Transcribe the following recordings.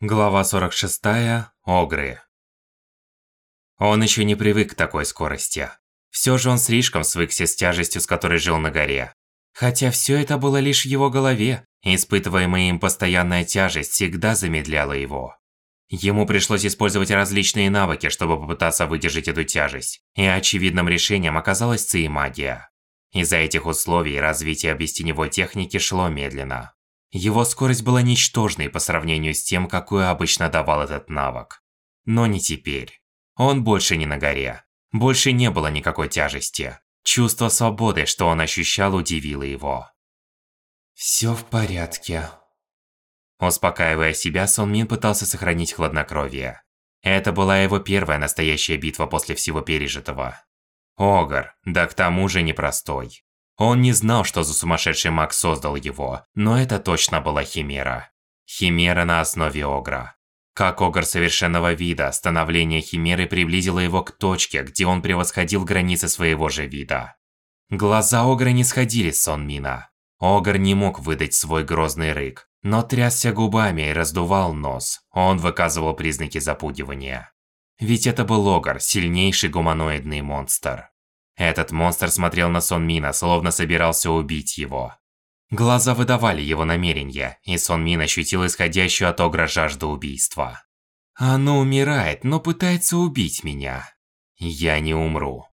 Глава 46. Огры. Он еще не привык к такой скорости. Все же он слишком свыкся с тяжестью, с которой жил на горе. Хотя все это было лишь в его голове, испытываемая им постоянная тяжесть всегда замедляла его. Ему пришлось использовать различные навыки, чтобы попытаться выдержать эту тяжесть, и очевидным решением оказалась ци-магия. Из-за этих условий развитие обестеневой техники шло медленно. Его скорость была ничтожной по сравнению с тем, какую обычно давал этот навык. Но не теперь. Он больше не на горе. Больше не было никакой тяжести. Чувство свободы, что он ощущал, удивило его. Все в порядке. Успокаивая себя, Сон Мин пытался сохранить хладнокровие. Это была его первая настоящая битва после всего пережитого. Огр, да к тому же непростой. Он не знал, что за сумасшедший маг создал его, но это точно была Химера. Химера на основе Огра. Как Огр совершенного вида, становление Химеры приблизило его к точке, где он превосходил границы своего же вида. Глаза Огра не сходили с Сонмина. Огр не мог выдать свой грозный рык, но трясся губами и раздувал нос. Он выказывал признаки запугивания. Ведь это был Огр, сильнейший гуманоидный монстр. Этот монстр смотрел на Сон Мина, словно собирался убить его. Глаза выдавали его намерения, и Сон Мин ощутил исходящую от Огра жажду убийства. Оно умирает, но пытается убить меня. Я не умру.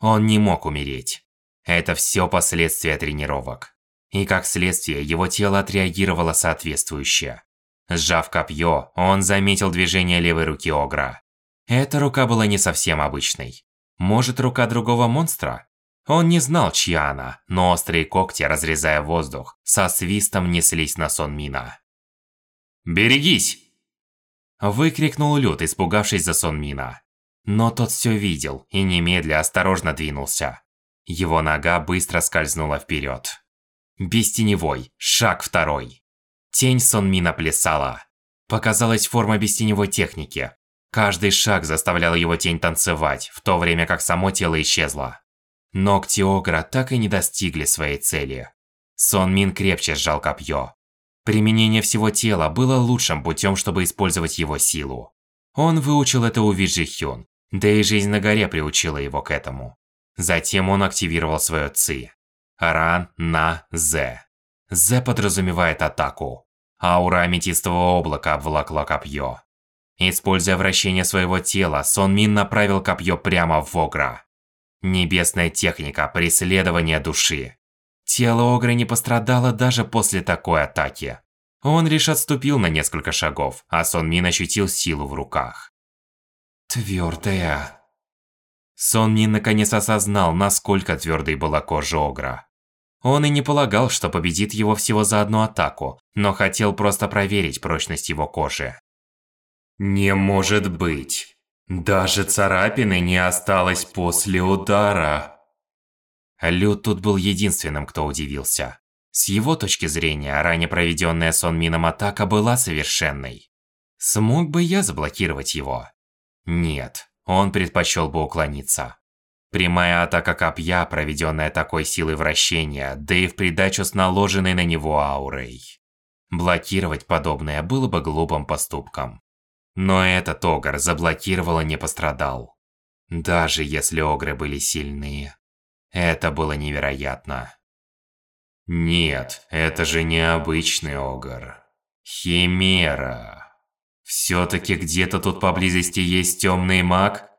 Он не мог умереть. Это все последствия тренировок. И как следствие, его тело отреагировало соответствующе. Сжав копье, он заметил движение левой руки Огра. Эта рука была не совсем обычной. Может, рука другого монстра? Он не знал, чья она, но острые когти, разрезая воздух, со свистом неслись на сон Мина. «Берегись!» Выкрикнул Лют, испугавшись за сон Мина. Но тот все видел и немедля осторожно двинулся. Его нога быстро скользнула вперед. Бестеневой, шаг второй. Тень Сон Мина плясала. Показалась форма бестеневой техники, Каждый шаг заставлял его тень танцевать, в то время как само тело исчезло. Ногти Огра так и не достигли своей цели. Сон Мин крепче сжал копье. Применение всего тела было лучшим путем, чтобы использовать его силу. Он выучил это у Виджи Хюн, да и жизнь на горе приучила его к этому. Затем он активировал свое Ци. Ран на З. З подразумевает атаку. Аура аметистового облака обволокла копье. Используя вращение своего тела, Сон Мин направил копье прямо в Огра. Небесная техника преследования души. Тело Огра не пострадало даже после такой атаки. Он лишь отступил на несколько шагов, а Сон Мин ощутил силу в руках. Твердая. Сон Мин наконец осознал, насколько твердой была кожа Огра. Он и не полагал, что победит его всего за одну атаку, но хотел просто проверить прочность его кожи. Не может быть. Даже царапины не осталось после удара. Лют тут был единственным, кто удивился. С его точки зрения, ранее проведенная Сон Мином атака была совершенной. Смог бы я заблокировать его? Нет, он предпочел бы уклониться. Прямая атака копья, проведенная такой силой вращения, да и в придачу с наложенной на него аурой. Блокировать подобное было бы глупым поступком. Но этот огр заблокировал и не пострадал. Даже если огры были сильные. Это было невероятно. Нет, это же не обычный огр. Химера. Все-таки где-то тут поблизости есть темный маг?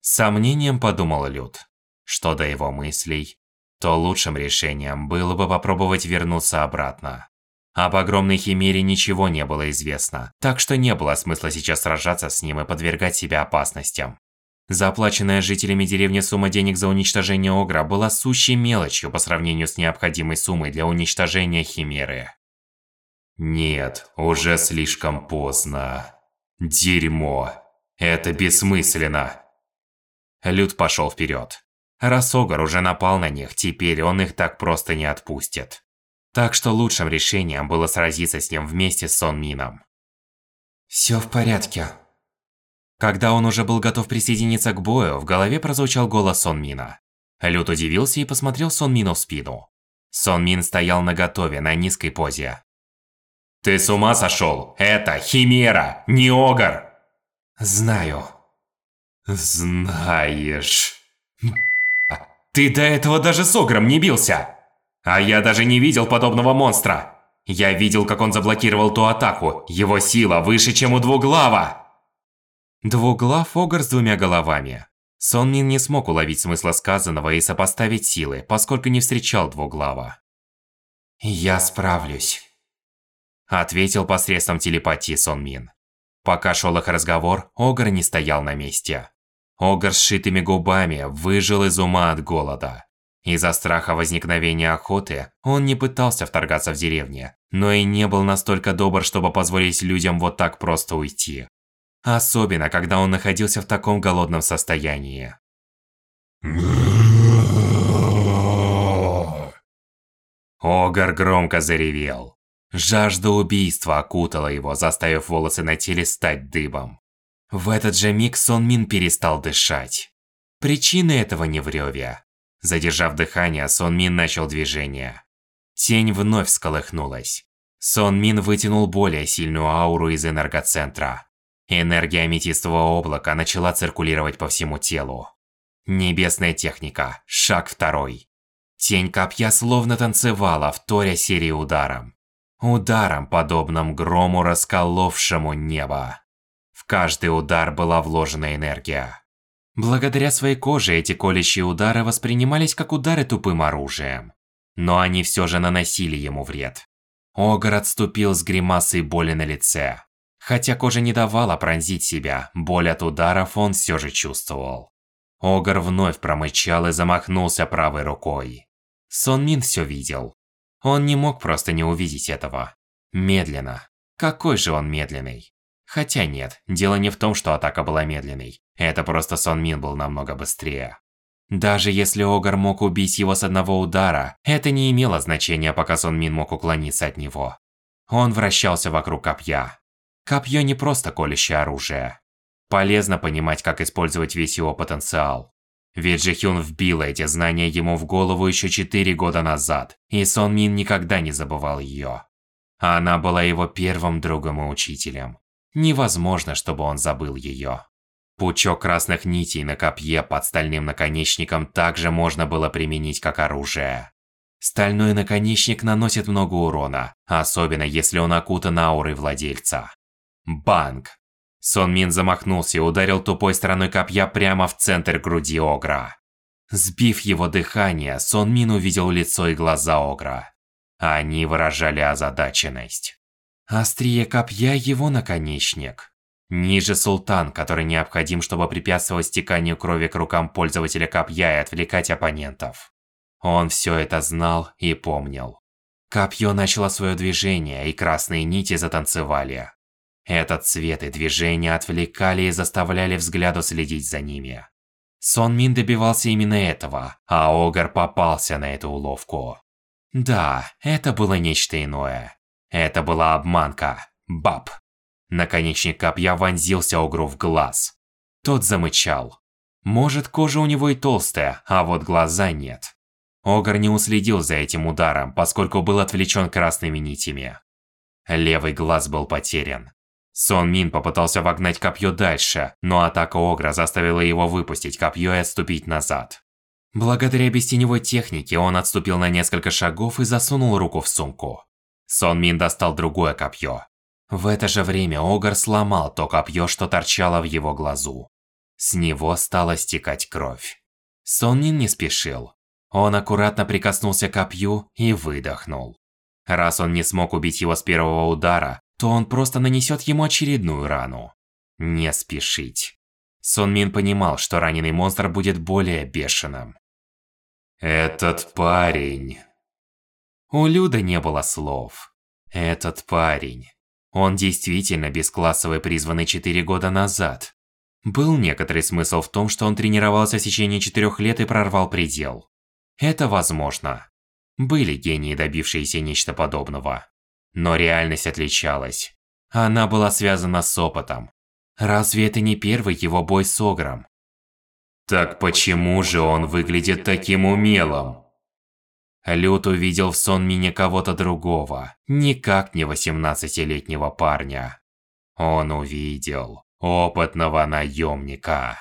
Сомнением подумал Люд. Что до его мыслей, то лучшим решением было бы попробовать вернуться обратно. Об огромной химере ничего не было известно, так что не было смысла сейчас сражаться с ним и подвергать себя опасностям. Заплаченная жителями деревни сумма денег за уничтожение Огра была сущей мелочью по сравнению с необходимой суммой для уничтожения Химеры. Нет, уже слишком поздно. Дерьмо. Это бессмысленно. Люд пошел вперед. Раз Огр уже напал на них, теперь он их так просто не отпустит. Так что лучшим решением было сразиться с ним вместе с Сон Мином. Все в порядке. Когда он уже был готов присоединиться к бою, в голове прозвучал голос Сон Мина. Лют удивился и посмотрел Сон Мину в спину. Сон Мин стоял наготове на низкой позе. Ты с ума сошел? Это Химера, не Огр! Знаю. Знаешь... Ты до этого даже с Огром не бился! А я даже не видел подобного монстра! Я видел, как он заблокировал ту атаку. Его сила выше, чем у Двуглава! Двуглав Огр с двумя головами. Сон Мин не смог уловить смысла сказанного и сопоставить силы, поскольку не встречал Двуглава. «Я справлюсь», – ответил посредством телепатии Сон Мин. Пока шел их разговор, Огр не стоял на месте. Огр с сшитыми губами выжил из ума от голода. Из-за страха возникновения охоты он не пытался вторгаться в деревню, но и не был настолько добр, чтобы позволить людям вот так просто уйти. Особенно, когда он находился в таком голодном состоянии. Огар громко заревел. Жажда убийства окутала его, заставив волосы на теле стать дыбом. В этот же миг Сон Мин перестал дышать. Причина этого не в рёве. Задержав дыхание, Сон Мин начал движение. Тень вновь сколыхнулась. Сон Мин вытянул более сильную ауру из энергоцентра. Энергия аметистового облака начала циркулировать по всему телу. Небесная техника. Шаг второй. Тень копья словно танцевала, вторя серии ударом. Ударом, подобным грому, расколовшему небо. В каждый удар была вложена энергия. Благодаря своей коже эти колющие удары воспринимались как удары тупым оружием. Но они все же наносили ему вред. Огр отступил с гримасой боли на лице. Хотя кожа не давала пронзить себя, боль от ударов он все же чувствовал. Огр вновь промычал и замахнулся правой рукой. Сон Мин все видел. Он не мог просто не увидеть этого. Медленно. Какой же он медленный. Хотя нет, дело не в том, что атака была медленной. Это просто Сон Мин был намного быстрее. Даже если Огар мог убить его с одного удара, это не имело значения, пока Сон Мин мог уклониться от него. Он вращался вокруг копья. Копье не просто колющее оружие. Полезно понимать, как использовать весь его потенциал. Ведь Джихюн вбила эти знания ему в голову еще 4 года назад, и Сон Мин никогда не забывал ее. Она была его первым другом и учителем. Невозможно, чтобы он забыл ее. Пучок красных нитей на копье под стальным наконечником также можно было применить как оружие. Стальной наконечник наносит много урона, особенно если он окутан аурой владельца. Банг! Сон Мин замахнулся и ударил тупой стороной копья прямо в центр груди Огра. Сбив его дыхание, Сон Мин увидел лицо и глаза Огра. Они выражали озадаченность. Острие копья – его наконечник. Ниже султан, который необходим, чтобы препятствовать стеканию крови к рукам пользователя копья и отвлекать оппонентов. Он все это знал и помнил. Копье начало свое движение, и красные нити затанцевали. Этот цвет и движение отвлекали и заставляли взгляду следить за ними. Сон Мин добивался именно этого, а Огар попался на эту уловку. Да, это было нечто иное. Это была обманка. Баб. Наконечник копья вонзился Огру в глаз. Тот замычал. Может, кожа у него и толстая, а вот глаза нет. Огар не уследил за этим ударом, поскольку был отвлечен красными нитями. Левый глаз был потерян. Сон Мин попытался вогнать копье дальше, но атака Огра заставила его выпустить копье и отступить назад. Благодаря бестеневой технике он отступил на несколько шагов и засунул руку в сумку. Сон Мин достал другое копье. В это же время Огр сломал то копье, что торчало в его глазу. С него стала стекать кровь. Сон Мин не спешил. Он аккуратно прикоснулся к копью и выдохнул. Раз он не смог убить его с первого удара, то он просто нанесет ему очередную рану. Не спешить. Сон Мин понимал, что раненый монстр будет более бешеным. «Этот парень...» У Люда не было слов. «Этот парень...» Он действительно бесклассовый призванный 4 года назад. Был некоторый смысл в том, что он тренировался в течение 4 лет и прорвал предел. Это возможно. Были гении, добившиеся нечто подобного. Но реальность отличалась. Она была связана с опытом. Разве это не первый его бой с Огром? Так почему же он выглядит таким умелым? Лют увидел в Сонмине кого-то другого, никак не 18-летнего парня. Он увидел опытного наемника.